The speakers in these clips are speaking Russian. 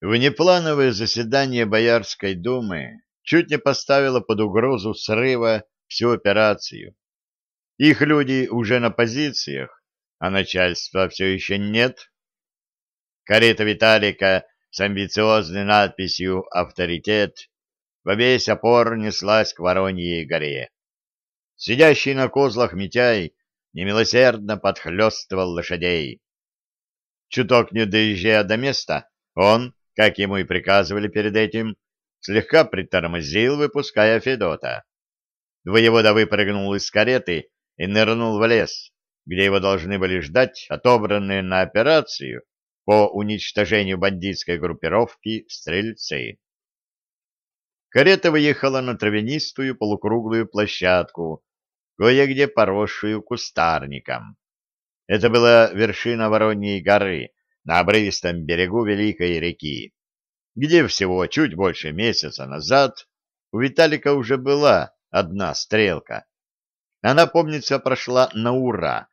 Внеплановое заседание Боярской думы чуть не поставило под угрозу срыва всю операцию. Их люди уже на позициях, а начальства все еще нет. Карета Виталика с амбициозной надписью «Авторитет» во весь опор неслась к Вороньей горе. Сидящий на козлах Митяй немилосердно подхлестывал лошадей. Чуток не доезжая до места, он, как ему и приказывали перед этим, слегка притормозил, выпуская Федота. Воевода выпрыгнул из кареты и нырнул в лес, где его должны были ждать отобранные на операцию по уничтожению бандитской группировки стрельцы. Карета выехала на травянистую полукруглую площадку, кое-где поросшую кустарником. Это была вершина Вороньей горы, на обрывистом берегу Великой реки, где всего чуть больше месяца назад у Виталика уже была одна стрелка. Она, помнится, прошла на ура,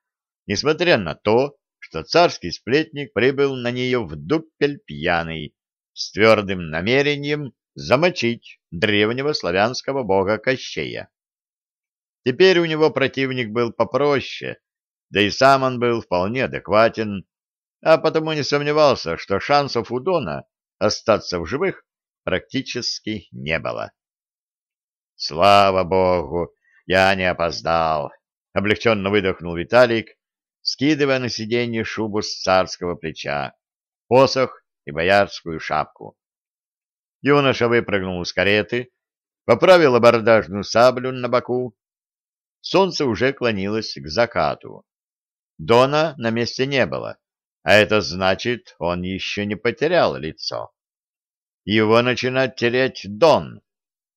несмотря на то, что царский сплетник прибыл на нее в дупель пьяный, с твердым намерением замочить древнего славянского бога Кощея. Теперь у него противник был попроще, да и сам он был вполне адекватен, а потому не сомневался, что шансов у Дона остаться в живых практически не было. «Слава богу, я не опоздал!» — облегченно выдохнул Виталик, скидывая на сиденье шубу с царского плеча, посох и боярскую шапку. Юноша выпрыгнул из кареты, поправил абордажную саблю на боку. Солнце уже клонилось к закату. Дона на месте не было а это значит, он еще не потерял лицо. Его начинает терять Дон.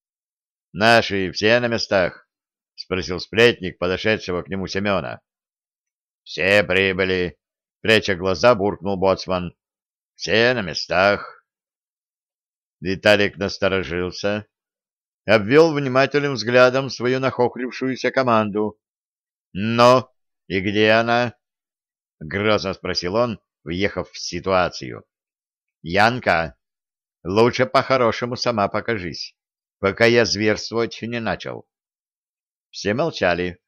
— Наши все на местах? — спросил сплетник, подошедшего к нему Семена. — Все прибыли, — пряча глаза, буркнул боцман. — Все на местах. Виталик насторожился, обвел внимательным взглядом свою нахохлившуюся команду. — Но и где она? — грозно спросил он, въехав в ситуацию. — Янка, лучше по-хорошему сама покажись, пока я зверствовать не начал. Все молчали.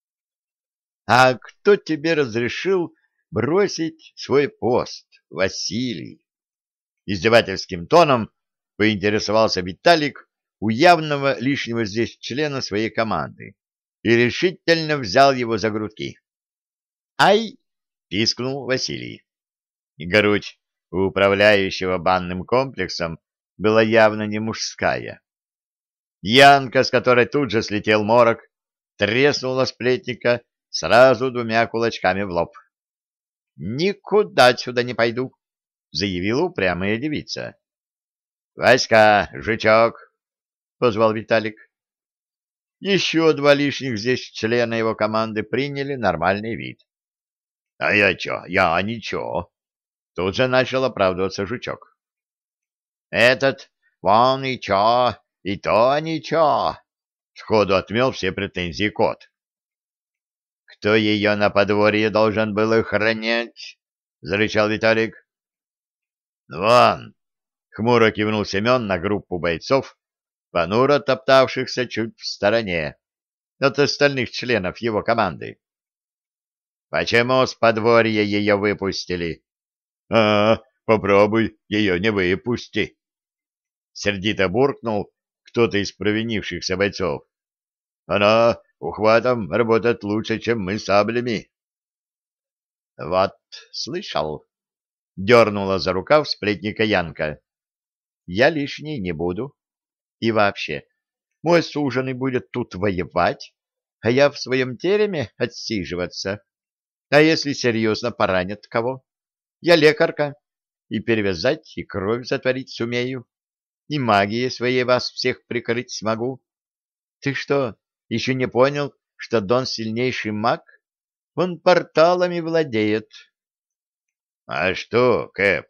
— А кто тебе разрешил бросить свой пост, Василий? Издевательским тоном поинтересовался Виталик у явного лишнего здесь члена своей команды и решительно взял его за грудки. «Ай!» — пискнул Василий. Грудь у управляющего банным комплексом была явно не мужская. Янка, с которой тут же слетел морок, треснула сплетника сразу двумя кулачками в лоб. «Никуда отсюда не пойду», — заявила упрямая девица. «Васька, жучок», — позвал Виталик. Еще два лишних здесь члена его команды приняли нормальный вид. — А я чё? Я ничего. Тут же начал оправдываться жучок. — Этот, вон и чё, и то ничего. Сходу отмел все претензии кот. — Кто ее на подворье должен был охранять? — зарычал Виталик. — Вон! — хмуро кивнул Семен на группу бойцов, понуро топтавшихся чуть в стороне от остальных членов его команды. Почему с подворья ее выпустили? — А, попробуй ее не выпусти. Сердито буркнул кто-то из провинившихся бойцов. — Она ухватом работает лучше, чем мы саблями. — Вот, слышал? — дернула за рукав сплетника Янка. — Я лишней не буду. И вообще, мой суженый будет тут воевать, а я в своем тереме отсиживаться. А если серьезно поранят кого? Я лекарка, и перевязать, и кровь затворить сумею, и магией своей вас всех прикрыть смогу. Ты что, еще не понял, что Дон сильнейший маг? Он порталами владеет. — А что, Кэп,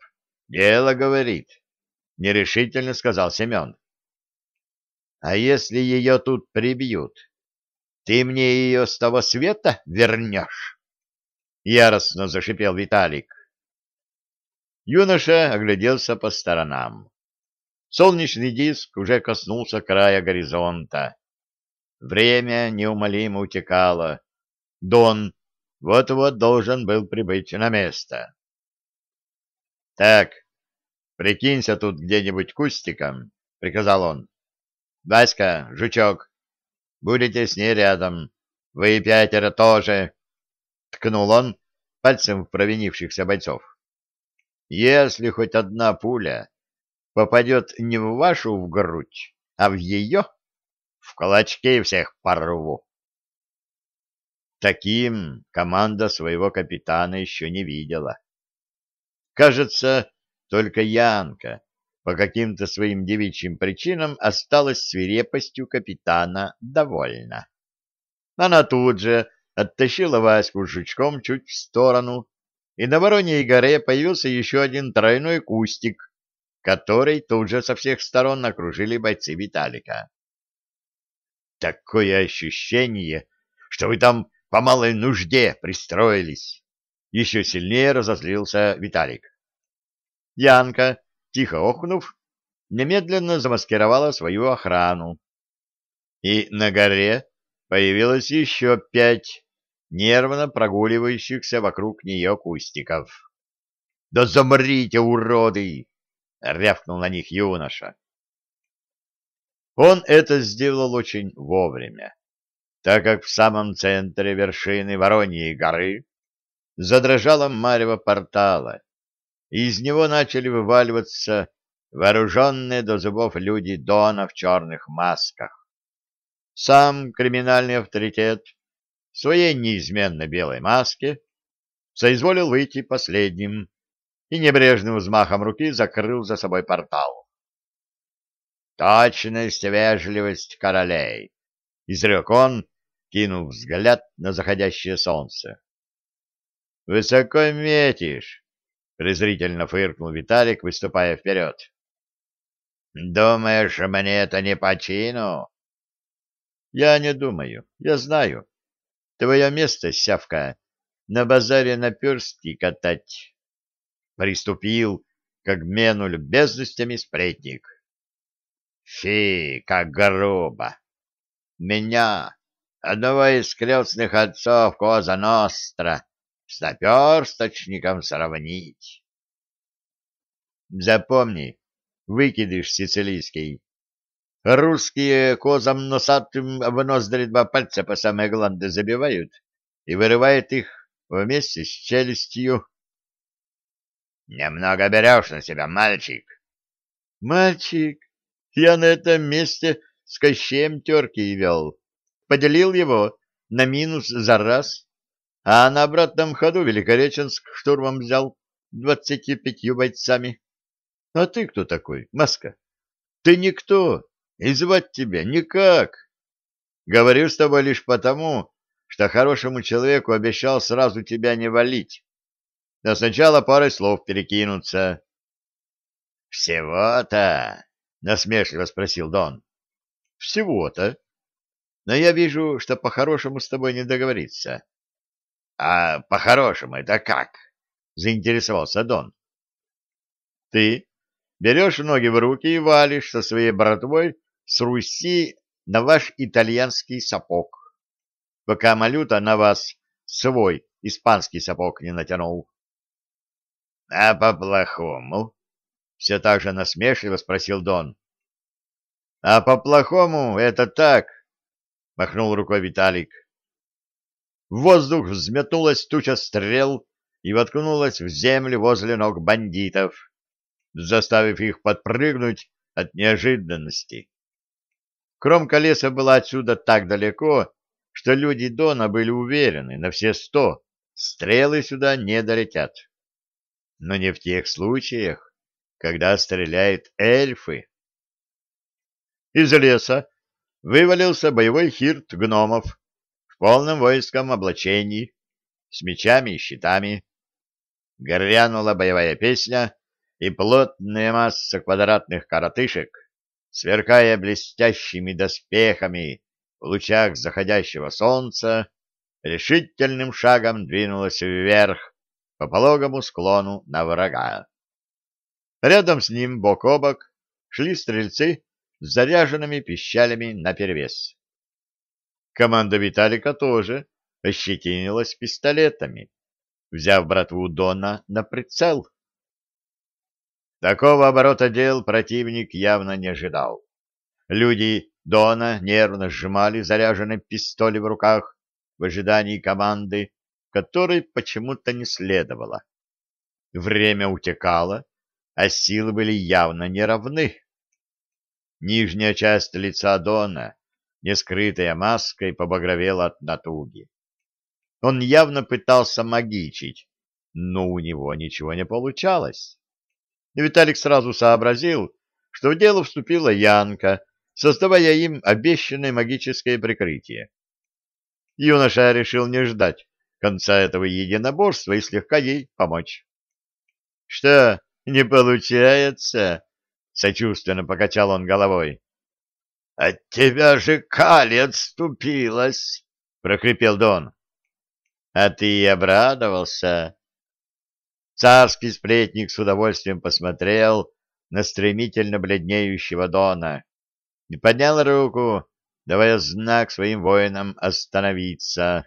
дело говорит, — нерешительно сказал Семен. — А если ее тут прибьют, ты мне ее с того света вернешь? — яростно зашипел Виталик. Юноша огляделся по сторонам. Солнечный диск уже коснулся края горизонта. Время неумолимо утекало. Дон вот-вот должен был прибыть на место. — Так, прикинься тут где-нибудь кустиком, — приказал он. — Васька, жучок, будете с ней рядом. Вы пятеро тоже. Ткнул он пальцем в провинившихся бойцов. Если хоть одна пуля попадет не в вашу в грудь, а в ее, в кулачки всех порву. Таким команда своего капитана еще не видела. Кажется, только Янка по каким-то своим девичьим причинам осталась свирепостью капитана довольна. Она тут же оттащила Ваську жучком чуть в сторону, и на Вороньей горе появился еще один тройной кустик, который тут же со всех сторон окружили бойцы Виталика. Такое ощущение, что вы там по малой нужде пристроились. Еще сильнее разозлился Виталик. Янка, тихо охнув, немедленно замаскировала свою охрану. И на горе появилось еще пять нервно прогуливающихся вокруг нее кустиков. — Да замрите, уроды! — рявкнул на них юноша. Он это сделал очень вовремя, так как в самом центре вершины Вороньей горы задрожало марево портала, и из него начали вываливаться вооруженные до зубов люди Дона в черных масках. Сам криминальный авторитет в своей неизменно белой маске соизволил выйти последним и небрежным взмахом руки закрыл за собой портал. «Точность, вежливость королей!» — изрек он, кинув взгляд на заходящее солнце. «Высоко метишь!» — презрительно фыркнул Виталик, выступая вперед. «Думаешь, мне это не по чину?» «Я не думаю, я знаю. Твое место, сявка, на базаре наперстки катать. Приступил к обмену любезностями сплетник. Фи, как грубо! Меня, одного из крестных отцов Коза Ностра, с наперсточником сравнить. Запомни, выкидыш сицилийский, Русские козам носатым в ноздри два пальца по самые гланды забивают и вырывают их вместе с челюстью. Немного берешь на себя, мальчик. Мальчик, я на этом месте с Кощеем терки вел. Поделил его на минус за раз, а на обратном ходу Великореченск штурмом взял двадцати пятью бойцами. А ты кто такой, Маска? Ты никто. И звать тебя никак. Говорю с тобой лишь потому, что хорошему человеку обещал сразу тебя не валить. Но сначала парой слов перекинуться. — Всего-то? — насмешливо спросил Дон. — Всего-то. Но я вижу, что по-хорошему с тобой не договориться. — А по-хорошему это как? — заинтересовался Дон. — Ты берешь ноги в руки и валишь со своей братвой с Руси на ваш итальянский сапог, пока Малюта на вас свой испанский сапог не натянул. — А по-плохому? — все так же насмешливо спросил Дон. — А по-плохому это так, — махнул рукой Виталик. В воздух взметнулась туча стрел и воткнулась в землю возле ног бандитов, заставив их подпрыгнуть от неожиданности. Кромка леса была отсюда так далеко, что люди Дона были уверены на все сто, стрелы сюда не долетят. Но не в тех случаях, когда стреляют эльфы. Из леса вывалился боевой хирт гномов в полном воинском облачении, с мечами и щитами. Горянула боевая песня, и плотная масса квадратных коротышек сверкая блестящими доспехами в лучах заходящего солнца, решительным шагом двинулась вверх по пологому склону на врага. Рядом с ним, бок о бок, шли стрельцы с заряженными пищалями наперевес. Команда Виталика тоже ощетинилась пистолетами, взяв братву Дона на прицел. Такого оборота дел противник явно не ожидал. Люди Дона нервно сжимали заряженные пистоли в руках в ожидании команды, которой почему-то не следовало. Время утекало, а силы были явно неравны. Нижняя часть лица Дона, не скрытая маской, побагровела от натуги. Он явно пытался магичить, но у него ничего не получалось. И Виталик сразу сообразил, что в дело вступила Янка, создавая им обещанное магическое прикрытие. Юноша решил не ждать конца этого единоборства и слегка ей помочь. — Что, не получается? — сочувственно покачал он головой. — От тебя же Кали отступилась! — прокрепел Дон. — А ты и обрадовался? Царский сплетник с удовольствием посмотрел на стремительно бледнеющего Дона и поднял руку, давая знак своим воинам остановиться.